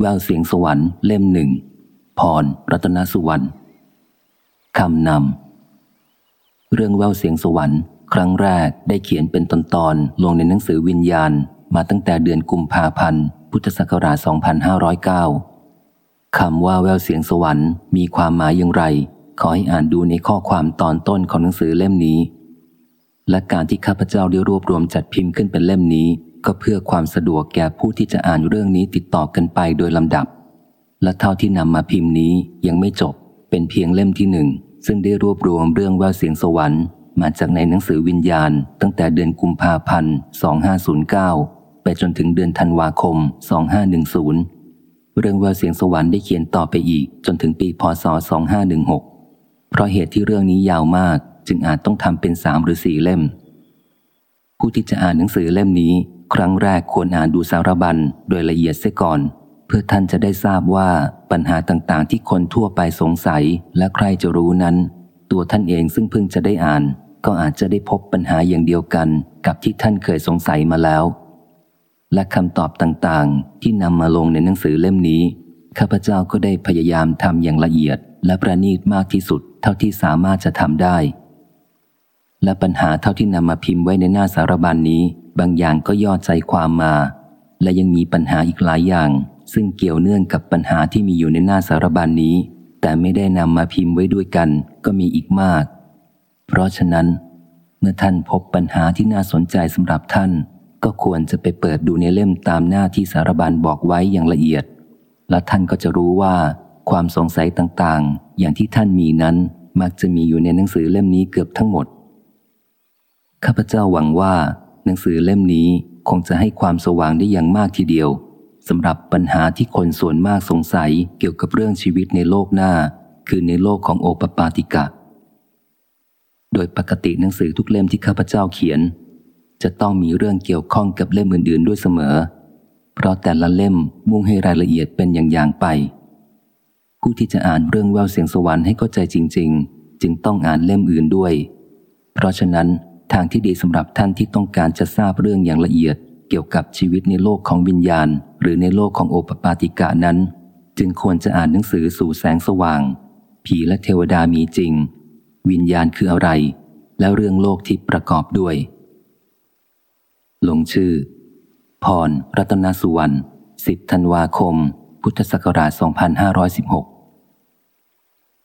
แววเสียงสวรรค์เล่มหนึ่ง พร รัตนสุวรรณคำนำ เรื่องแววเสียงสวรรค์ครั้งแรกได้เขียนเป็นตอนตอนลงในหนังสือวิญญาณ มาตั้งแต่เดือนกุมภาพันธ์ พุทธศักราช 2509 คำว่าแววเสียงสวรรค์มีความหมายอย่างไร ขอให้อ่านดูในข้อความตอนต้นของหนังสือเล่มนี้ และการที่ข้าพเจ้าได้รวบรวมจัดพิมพ์ขึ้นเป็นเล่มนี้ ก็เพื่อความสะดวกแก่ผู้ที่จะอ่านเรื่องนี้ติดต่อกันไปโดยลำดับ และเท่าที่นำมาพิมพ์นี้ยังไม่จบ เป็นเพียงเล่มที่หนึ่ง ซึ่งได้รวบรวมเรื่องว่าเสียงสวรรค์ มาจากในหนังสือวิญญาณ ตั้งแต่เดือนกุมภาพันธ์ 2509 ไปจนถึงเดือนธันวาคม 2510 เรื่องว่าเสียงสวรรค์ได้เขียนต่อไปอีก จนถึงปีพศ 2516 เพราะเหตุที่เรื่องนี้ยาวมากจึงอาจต้องทำเป็นสามหรือสี่เล่ม ผู้ที่จะอ่านหนังสือเล่มนี้ ครั้งแรกควรอ่านดูสารบัญโดยละเอียดเสียก่อน เพื่อท่านจะได้ทราบว่าปัญหาต่างๆ ที่คนทั่วไปสงสัยและใครจะรู้นั้น ตัวท่านเองซึ่งเพิ่งจะได้อ่าน ก็อาจจะได้พบปัญหาอย่างเดียวกันกับที่ท่านเคยสงสัยมาแล้ว และคำตอบต่างๆ ที่นำมาลงในหนังสือเล่มนี้ ข้าพเจ้าก็ได้พยายามทำอย่างละเอียด และประณีตมากที่สุด เท่าที่สามารถจะทำได้ และปัญหาเท่าที่นำมาพิมพ์ไว้ในหน้าสารบัญนนี้ บางอย่างก็ย่อใจความมา และยังมีปัญหาอีกหลายอย่าง ซึ่งเกี่ยวเนื่องกับปัญหาที่มีอยู่ในหน้าสารบัญนนี้ แต่ไม่ได้นำมาพิมพ์ไว้ด้วยกันก็มีอีกมาก เพราะฉะนั้น เมื่อท่านพบปัญหาที่น่าสนใจสำหรับท่าน ก็ควรจะไปเปิดดูในเล่มตามหน้าที่สารบัญบอกไว้อย่างละเอียด และท่านก็จะรู้ว่า ความสงสัยต่างๆ อย่างที่ท่านมีนั้นมักจะมีอยู่ในหนังสือเล่มนี้เกือบทั้งหมดข้าพเจ้าหวังว่า หนังสือเล่มนี้คงจะให้ความสว่างได้อย่างมากทีเดียวสำหรับปัญหาที่คนส่วนมากสงสัยเกี่ยวกับเรื่องชีวิตในโลกหน้า คือในโลกของโอปปาติกะ โดยปกติหนังสือทุกเล่มที่ข้าพเจ้าเขียน จะต้องมีเรื่องเกี่ยวข้องกับเล่มอื่น ๆ ด้วยเสมอ เพราะแต่ละเล่มมุ่งให้รายละเอียดเป็นอย่างๆไป ผู้ที่จะอ่านเรื่องแววเสียงสวรรค์ให้เข้าใจจริง ๆ จึงต้องอ่านเล่มอื่นด้วย เพราะฉะนั้น ทางที่ดีสำหรับท่านที่ต้องการจะทราบเรื่องอย่างละเอียด เกี่ยวกับชีวิตในโลกของวิญญาณ หรือในโลกของโอปปาติกะนั้น จึงควรจะอ่านหนังสือสู่แสงสว่าง ผีและเทวดามีจริง วิญญาณคืออะไร แล้วเรื่องโลกที่ประกอบด้วย ลงชื่อ พร รัตนสุวรรณ 10 ธันวาคม พุทธศักราช 2516